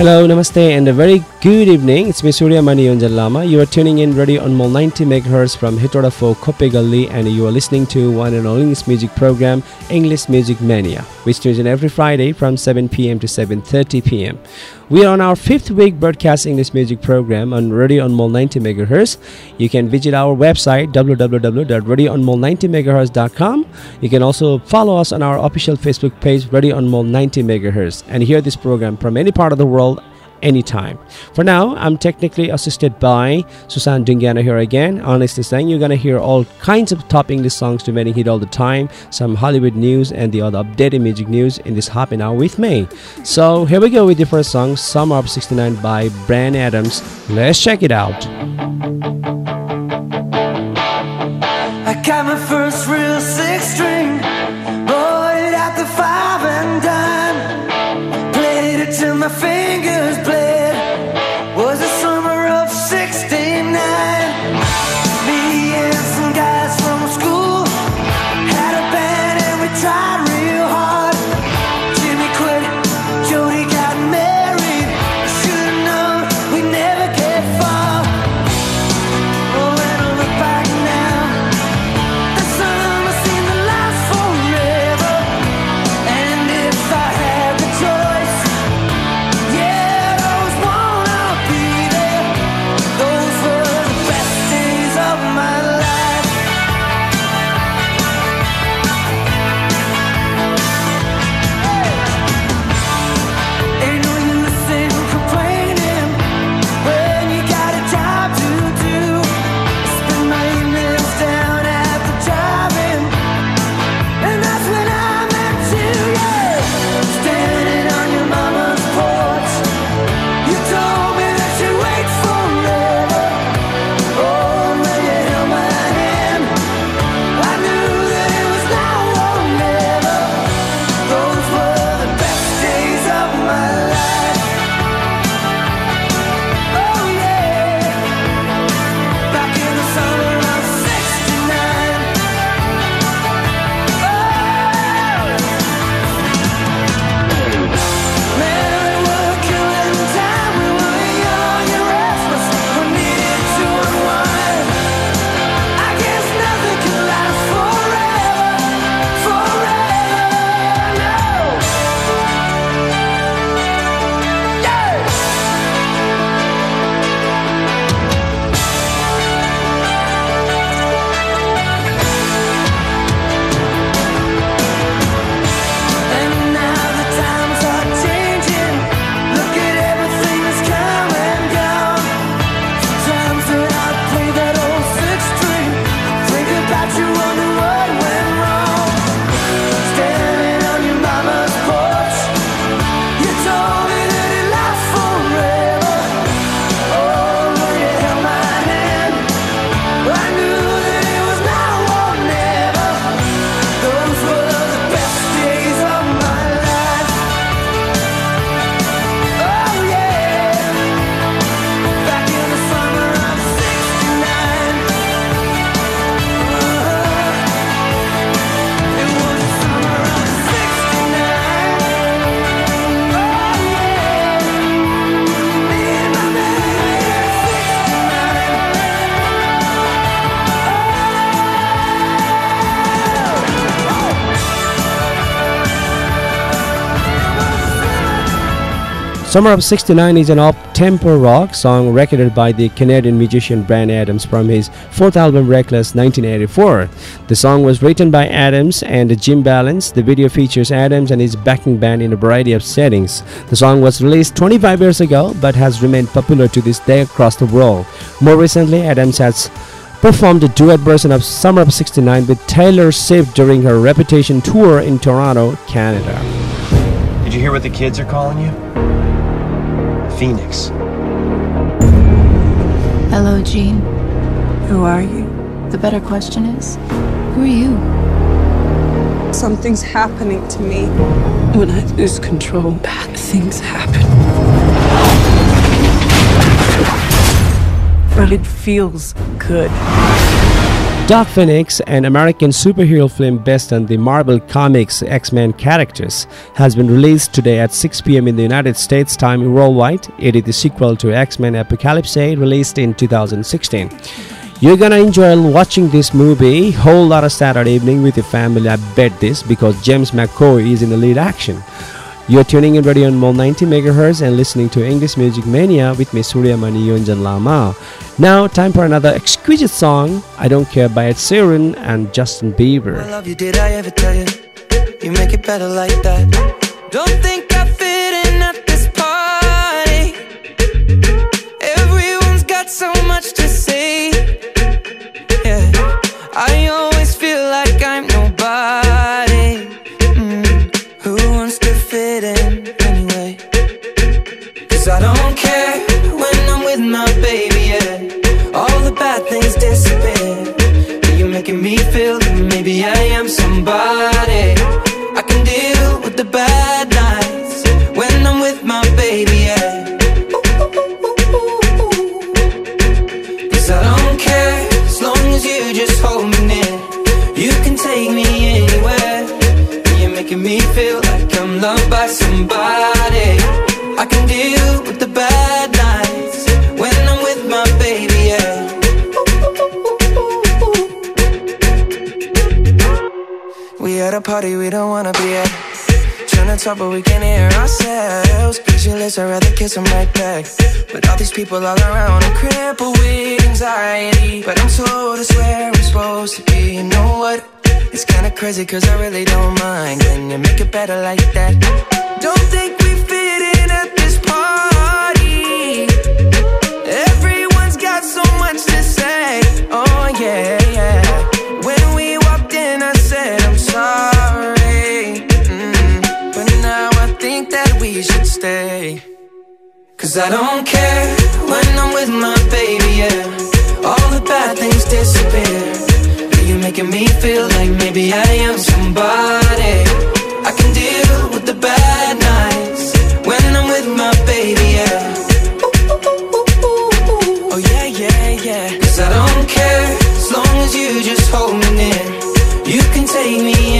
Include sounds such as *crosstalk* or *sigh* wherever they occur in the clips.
Hello, namaste, and a very good evening. It's me Surya Mani Yonjan Lama. You are tuning in Radio Anmol 90 MHz from Hetauda 4 Kopegalli, and you are listening to one and only English music program, English Music Mania, which tunes in every Friday from 7 p.m. to 7:30 p.m. We are on our fifth week broadcasting this music program on Radio Anmol 90 MHz. You can visit our website www.radioanmol90mhz.com. You can also follow us on our official Facebook page Radio Anmol 90 MHz and hear this program from any part of the world anytime. For now, I'm technically assisted by Susan Dungiana here again. Honestly saying, you're gonna hear all kinds of top English songs to make hit all the time, some Hollywood news and the other updated music news in this half an hour with me. So here we go with the first song, Summer of 69 by Bryan Adams. Let's check it out. Summer of 69 is an up-tempo rock song recorded by the Canadian musician Bryan Adams from his fourth album Reckless 1984. The song was written by Adams and Jim Vallance. The video features Adams and his backing band in a variety of settings. The song was released 25 years ago but has remained popular to this day across the world. More recently, Adams has performed a duet version of Summer of 69 with Taylor Swift during her Reputation tour in Toronto, Canada. Did you hear what the kids are calling you? Phoenix. Hello, Jean. Who are you? The better question is, who are you? Something's happening to me. When I lose control, bad things happen. But it feels good. Dark Phoenix, an American superhero film based on the Marvel Comics X Men characters, has been released today at 6 pm in the United States time worldwide. It is the sequel to X Men Apocalypse released in 2016. You're gonna enjoy watching this movie whole lot of Saturday evening with your family. I bet this because James McAvoy is in the lead action. You're tuning in radio Anmol 90 MHz and listening to English Music Mania with me Surya Mani Yonjan Lama. Now, time for another exquisite song, I Don't Care by Ed Sheeran and Justin Bieber. I love you, did I ever tell you? You make it better like that. Don't think I fit in at this party. Everyone's got so but we can't hear ourselves. Pictureless, I'd rather kiss them right back. But all these people all around, I'm crippled with anxiety. But I'm told it's where I'm supposed to be. You know what? It's kinda crazy cause I really don't mind. Can you make it better like that? Don't think we fit in at this party. Everyone's got so much to say. Oh, yeah, Cause I don't care when I'm with my baby, yeah. All the bad things disappear. You're making me feel like maybe I am somebody. I can deal with the bad nights when I'm with my baby, yeah. Oh yeah, yeah, yeah. Cause I don't care as long as you just hold me near. You can take me anywhere.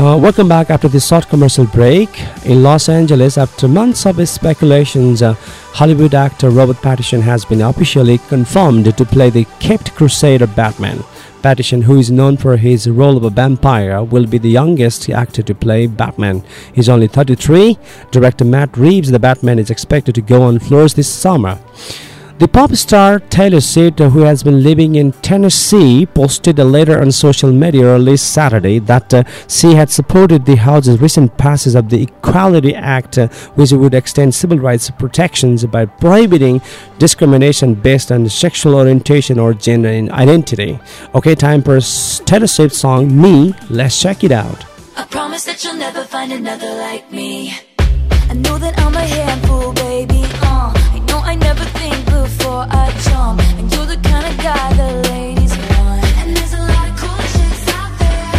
Uh, welcome back after this short commercial break. In Los Angeles, after months of speculations, uh, Hollywood actor Robert Pattinson has been officially confirmed to play the Caped Crusader Batman. Pattinson, who is known for his role of a vampire, will be the youngest actor to play Batman. He's only 33. Director Matt Reeves, the Batman, is expected to go on floors this summer. The pop star Taylor Swift, who has been living in Tennessee, posted a letter on social media early Saturday that uh, she had supported the House's recent passage of the Equality Act, uh, which would extend civil rights protections by prohibiting discrimination based on sexual orientation or gender identity. Okay, time for Taylor Swift's song "Me." Let's check it out. I promise that you'll never find another like me. I know that I'm a handful, baby. I never think before I jump, and you're the kind of guy the ladies want. And there's a lot of cool chicks out there.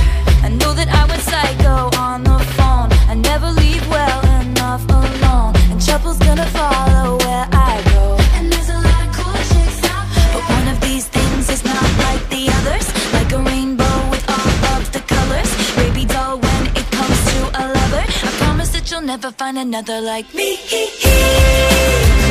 I know that I went psycho on the phone. I never leave well enough alone, and trouble's gonna follow where I go. And there's a lot of cool chicks out. But one of these things is not like the others, like a rainbow with all of the colors. Baby doll, when it comes to a lover, I promise that you'll never find another like me. *laughs*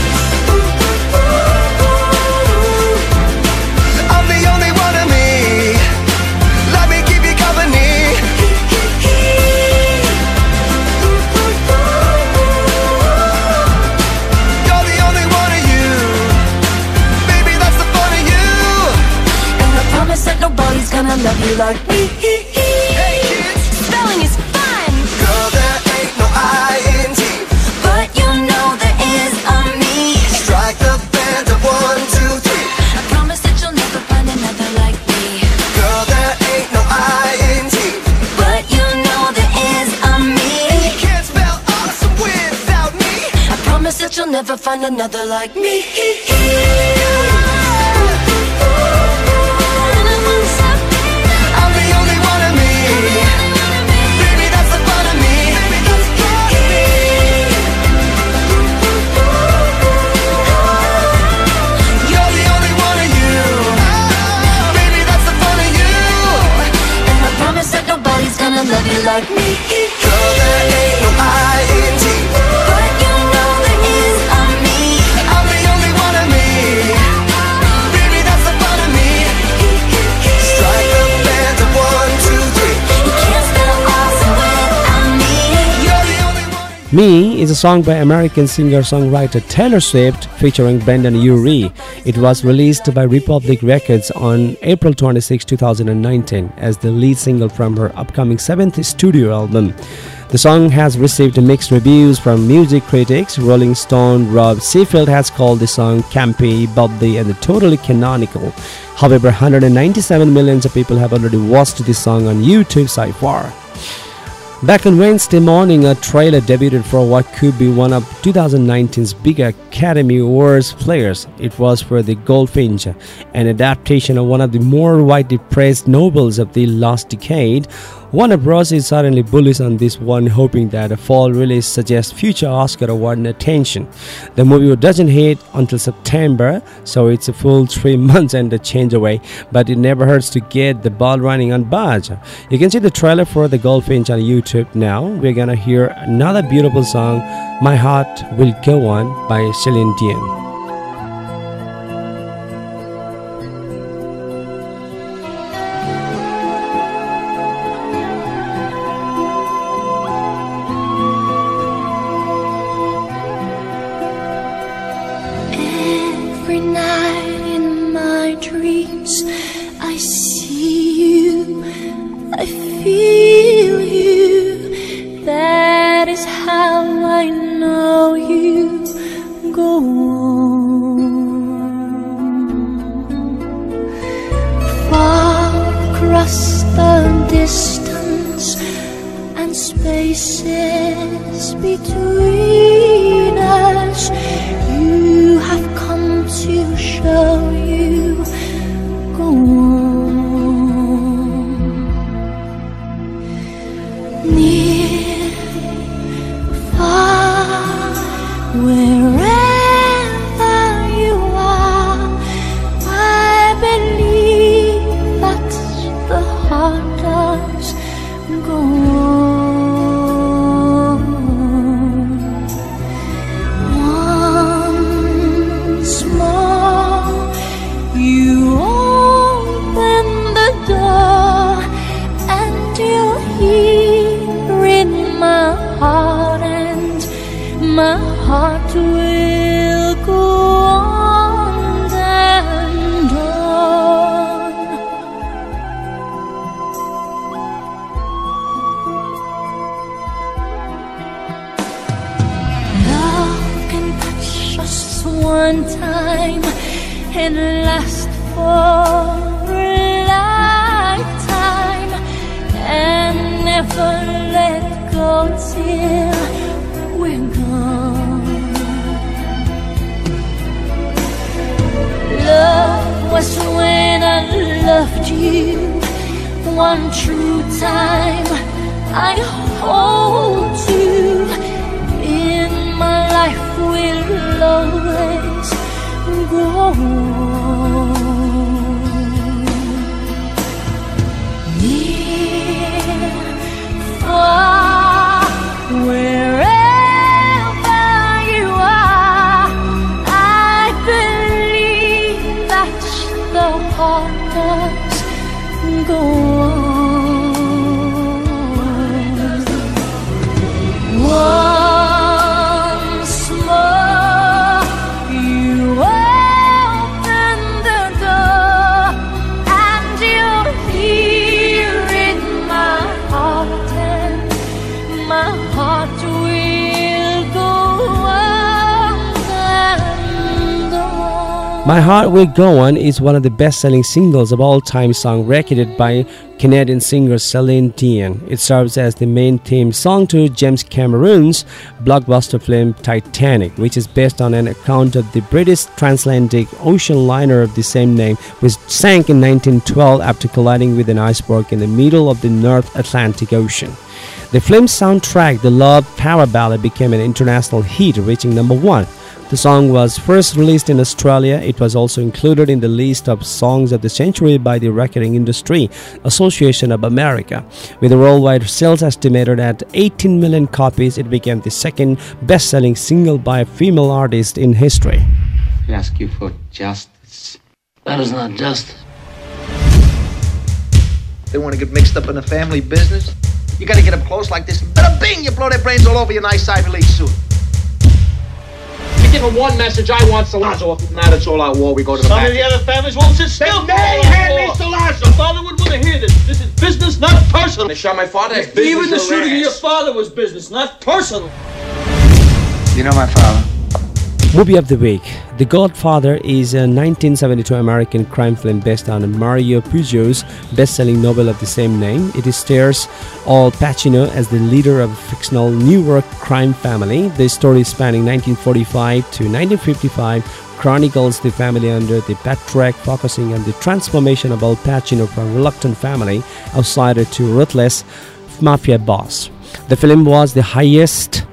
gonna love you like me. Hey kids, Spelling is fun, girl, there ain't no I And I promise that nobody's gonna love you like me. Girl, there ain't no I Me is a song by American singer-songwriter Taylor Swift featuring Brendon Urie. It was released by Republic Records on April 26, 2019 as the lead single from her upcoming seventh studio album. The song has received mixed reviews from music critics. Rolling Stone Rob Sheffield has called the song campy, bubbly, and totally canonical. However, 197 millions of people have already watched this song on YouTube so far. Back on Wednesday morning, a trailer debuted for what could be one of 2019's big Academy Awards players. It was for The Goldfinch, an adaptation of one of the more widely praised novels of the last decade. Warner Bros. is certainly bullish on this one, hoping that a fall release suggests future Oscar award attention. The movie doesn't hit until September, so it's a full three *laughs* months and a change away, but it never hurts to get the ball running on Buzz. You can see the trailer for The Goldfinch on YouTube now. We're gonna hear another beautiful song, My Heart Will Go On by Celine Dion. We're gone. Love was when I loved you one true time. I hold you in my life will always go on. Does go My Heart Will Go On is one of the best selling singles of all time song recorded by Canadian singer Celine Dion. It serves as the main theme song to James Cameron's blockbuster film Titanic, which is based on an account of the British transatlantic ocean liner of the same name, which sank in 1912 after colliding with an iceberg in the middle of the North Atlantic Ocean. The film's soundtrack, the Love Power Ballad, became an international hit, reaching number one. The song was first released in Australia. It was also included in the list of songs of the century by the Recording Industry Association of America. With a worldwide sales estimated at 18 million copies, it became the second best-selling single by a female artist in history. We ask you for justice. That is not justice. They want to get mixed up in the family business. You got to get up close like this. Bada bing! You blow their brains all over your nice Ivy League suit. You give him one message, I want Sollozzo. If not, it's all out war. We go to the Some back. of the other families won't sit still. They for may all that hand me war. Sollozzo. Your father would want to hear this. This is business, not personal. They shot my father. It's Even the business shooting of your father was business, not personal. You know my father? Movie of the Week The Godfather is a 1972 American crime film based on Mario Puzo's best selling novel of the same name. It stars Al Pacino as the leader of a fictional New York crime family. The story spanning 1945 to 1955 chronicles the family under the patriarch, focusing on the transformation of Al Pacino from reluctant family outsider to ruthless mafia boss. The film was the highest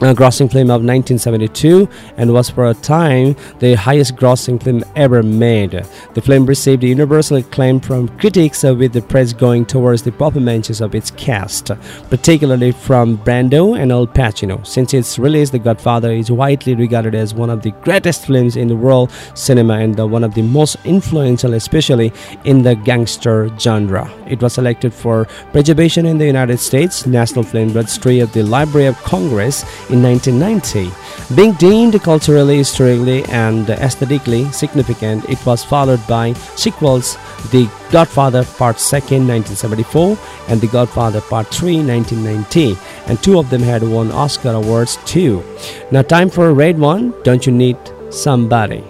uh, grossing film of 1972 and was for a time the highest grossing film ever made. The film received universal acclaim from critics uh, with the praise going towards the performances of its cast, particularly from Brando and Al Pacino. Since its release, The Godfather is widely regarded as one of the greatest films in the world cinema and the, one of the most influential, especially in the gangster genre. It was selected for preservation in the United States National Film Registry of the Library of Congress in 1990. Being deemed culturally, historically, and aesthetically significant, it was followed by sequels The Godfather Part 2, 1974, and The Godfather Part 3, 1990, and two of them had won Oscar awards too. Now, time for a red one. Don't you need somebody?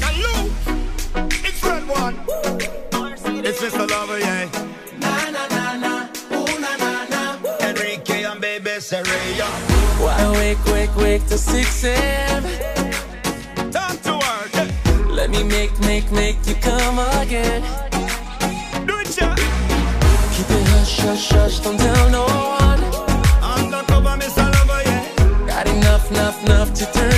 Hello, it's red one. It's Lover, yeah. Caesarea. Why wake, wake, wake to 6 a.m.? Time to work. Let me make, make, make you come again. Do it, yeah. Keep it hush, hush, hush, don't tell no one. Undercover, Mr. Lover, yeah. Got enough, enough, enough to turn.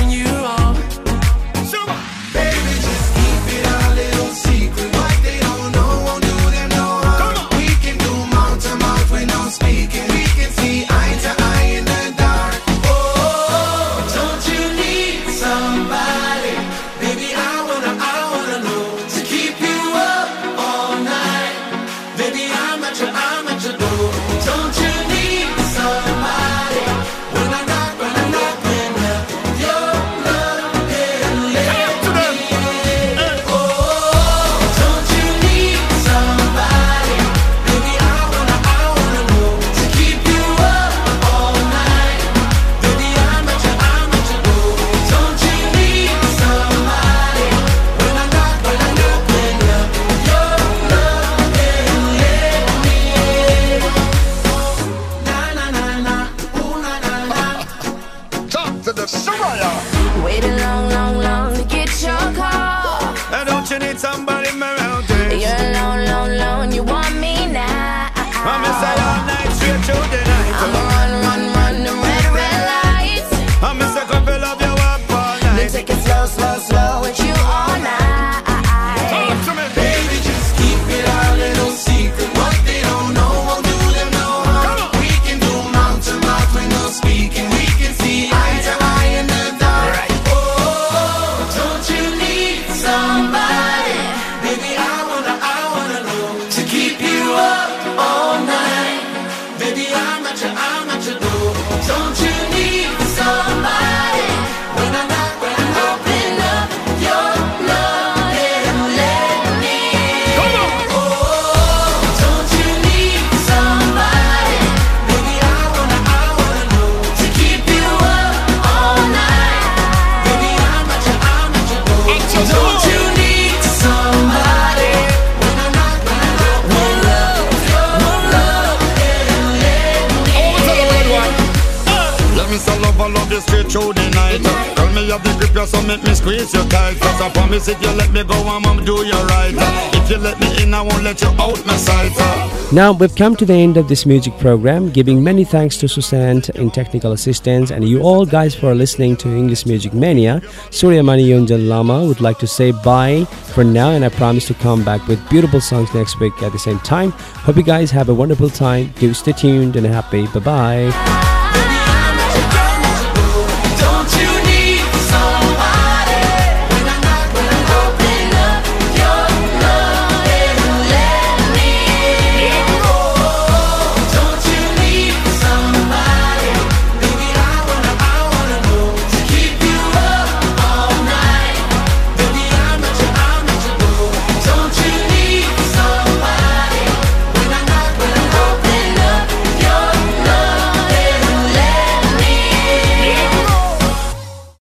squeeze tight Cause I promise if you let me go I'm gonna do you right. If you let me in I won't let you out my sight. Now we've come to the end of this music program giving many thanks to Suzanne in technical assistance and you all guys for listening to English Music Mania. Suryamani Yonjan Lama would like to say bye for now and I promise to come back with beautiful songs next week at the same time. Hope you guys have a wonderful time. Do stay tuned and happy. Bye bye